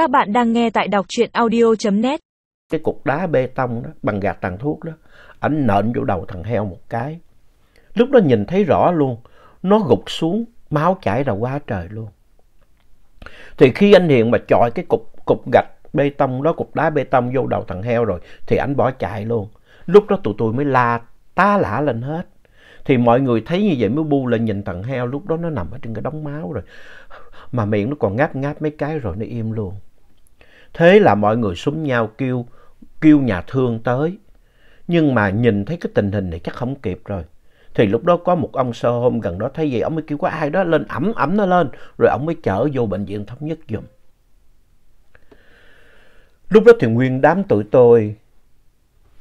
Các bạn đang nghe tại đọc truyện audio.net. Cái cục đá bê tông đó, bằng gạt tàn thuốc đó, ảnh nện vô đầu thằng heo một cái. Lúc đó nhìn thấy rõ luôn, nó gục xuống, máu chảy ra quá trời luôn. Thì khi anh Hiền mà chọi cái cục, cục gạch bê tông đó, cục đá bê tông vô đầu thằng heo rồi, thì ảnh bỏ chạy luôn. Lúc đó tụi tôi mới la tá lả lên hết. Thì mọi người thấy như vậy mới bu lên nhìn thằng heo, lúc đó nó nằm ở trên cái đống máu rồi. Mà miệng nó còn ngáp ngáp mấy cái rồi nó im luôn. Thế là mọi người súng nhau kêu, kêu nhà thương tới. Nhưng mà nhìn thấy cái tình hình này chắc không kịp rồi. Thì lúc đó có một ông sơ hôm gần đó thấy vậy, ông mới kêu có ai đó lên ẩm ẩm nó lên. Rồi ông mới chở vô bệnh viện thống nhất giùm. Lúc đó thì nguyên đám tụi tôi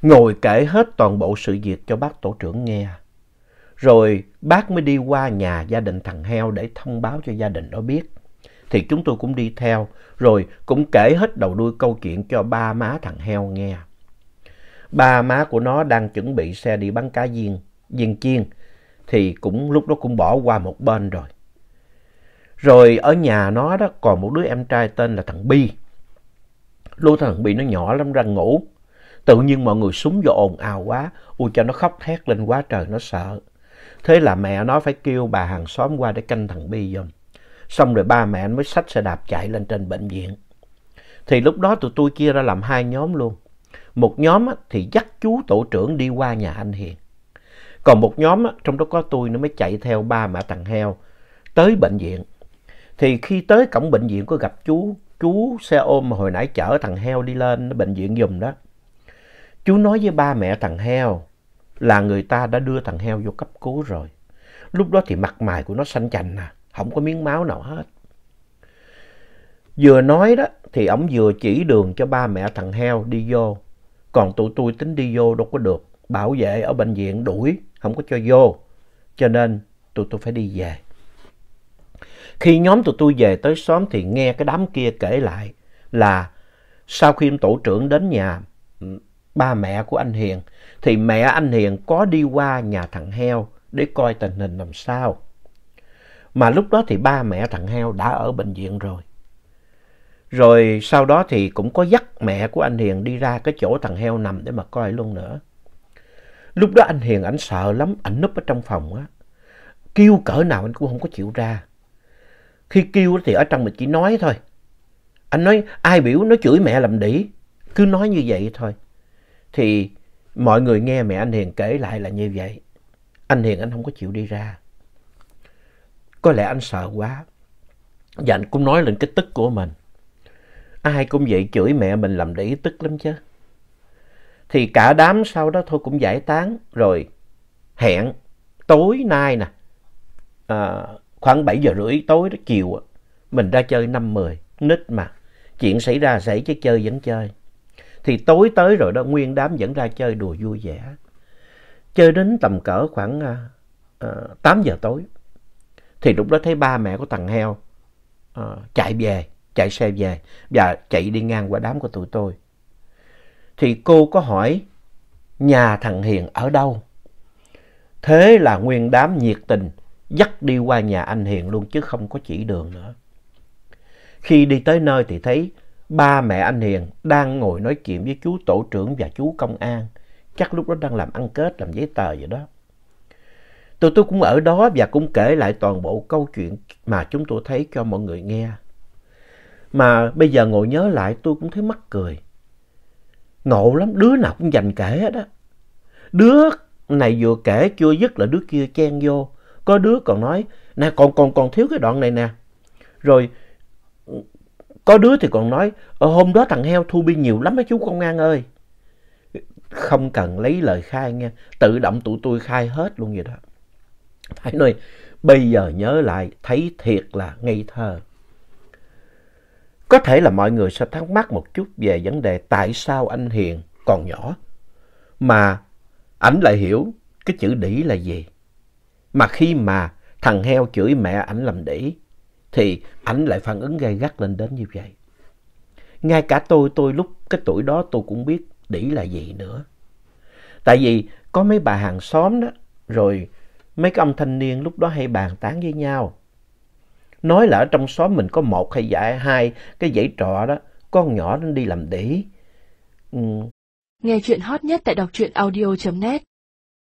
ngồi kể hết toàn bộ sự việc cho bác tổ trưởng nghe. Rồi bác mới đi qua nhà gia đình thằng heo để thông báo cho gia đình đó biết. Thì chúng tôi cũng đi theo, rồi cũng kể hết đầu đuôi câu chuyện cho ba má thằng heo nghe. Ba má của nó đang chuẩn bị xe đi bắn cá viên, viên chiên, thì cũng lúc đó cũng bỏ qua một bên rồi. Rồi ở nhà nó đó còn một đứa em trai tên là thằng Bi. Lúc thằng Bi nó nhỏ lắm ra ngủ. Tự nhiên mọi người súng vô ồn ào quá, ui cho nó khóc thét lên quá trời nó sợ. Thế là mẹ nó phải kêu bà hàng xóm qua để canh thằng Bi giùm. Xong rồi ba mẹ anh mới xách xe đạp chạy lên trên bệnh viện. Thì lúc đó tụi tôi chia ra làm hai nhóm luôn. Một nhóm thì dắt chú tổ trưởng đi qua nhà anh Hiền. Còn một nhóm trong đó có tôi nó mới chạy theo ba mẹ thằng heo tới bệnh viện. Thì khi tới cổng bệnh viện có gặp chú, chú xe ôm mà hồi nãy chở thằng heo đi lên bệnh viện giùm đó. Chú nói với ba mẹ thằng heo là người ta đã đưa thằng heo vô cấp cứu rồi. Lúc đó thì mặt mày của nó xanh chành nè, không có miếng máu nào hết. Vừa nói đó thì ổng vừa chỉ đường cho ba mẹ thằng heo đi vô. Còn tụi tôi tính đi vô đâu có được. Bảo vệ ở bệnh viện đuổi, không có cho vô. Cho nên tụi tôi phải đi về. Khi nhóm tụi tôi về tới xóm thì nghe cái đám kia kể lại là sau khi tổ trưởng đến nhà ba mẹ của anh Hiền thì mẹ anh Hiền có đi qua nhà thằng heo để coi tình hình làm sao. Mà lúc đó thì ba mẹ thằng heo đã ở bệnh viện rồi. Rồi sau đó thì cũng có dắt mẹ của anh Hiền đi ra cái chỗ thằng heo nằm để mà coi luôn nữa. Lúc đó anh Hiền ảnh sợ lắm, ảnh núp ở trong phòng á. Kêu cỡ nào anh cũng không có chịu ra. Khi kêu thì ở trong mình chỉ nói thôi. Anh nói ai biểu nó chửi mẹ làm đĩ. Cứ nói như vậy thôi. Thì mọi người nghe mẹ anh Hiền kể lại là như vậy. Anh Hiền anh không có chịu đi ra. Có lẽ anh sợ quá. Và anh cũng nói lên cái tức của mình. Ai cũng vậy chửi mẹ mình làm để ý tức lắm chứ. Thì cả đám sau đó thôi cũng giải tán. Rồi hẹn tối nay nè. À, khoảng 7 giờ rưỡi tối đó chiều. Mình ra chơi 5-10. Nít mà. Chuyện xảy ra xảy chứ chơi vẫn chơi. Thì tối tới rồi đó nguyên đám vẫn ra chơi đùa vui vẻ. Chơi đến tầm cỡ khoảng à, à, uh, 8 giờ tối. Thì lúc đó thấy ba mẹ của thằng heo uh, chạy về, chạy xe về và chạy đi ngang qua đám của tụi tôi. Thì cô có hỏi nhà thằng Hiền ở đâu? Thế là nguyên đám nhiệt tình dắt đi qua nhà anh Hiền luôn chứ không có chỉ đường nữa. Khi đi tới nơi thì thấy ba mẹ anh Hiền đang ngồi nói chuyện với chú tổ trưởng và chú công an. Chắc lúc đó đang làm ăn kết, làm giấy tờ vậy đó. Tụi tôi cũng ở đó và cũng kể lại toàn bộ câu chuyện mà chúng tôi thấy cho mọi người nghe. Mà bây giờ ngồi nhớ lại tôi cũng thấy mắc cười. Ngộ lắm, đứa nào cũng dành kể hết á. Đứa này vừa kể chưa dứt là đứa kia chen vô. Có đứa còn nói, nè còn, còn, còn thiếu cái đoạn này nè. Rồi có đứa thì còn nói, ở hôm đó thằng heo thu bi nhiều lắm á chú công an ơi. Không cần lấy lời khai nghe, tự động tụi tôi khai hết luôn vậy đó. Phải nói, bây giờ nhớ lại thấy thiệt là ngây thơ. Có thể là mọi người sẽ thắc mắc một chút về vấn đề tại sao anh Hiền còn nhỏ mà ảnh lại hiểu cái chữ đĩ là gì. Mà khi mà thằng heo chửi mẹ ảnh làm đĩ thì ảnh lại phản ứng gay gắt lên đến như vậy. Ngay cả tôi, tôi lúc cái tuổi đó tôi cũng biết đĩ là gì nữa. Tại vì có mấy bà hàng xóm đó, rồi mấy cái ông thanh niên lúc đó hay bàn tán với nhau. Nói là ở trong xóm mình có một hay dạ hai cái dãy trọ đó, con nhỏ nó đi làm đĩ. Ừ. Nghe chuyện hot nhất tại đọc truyện audio.net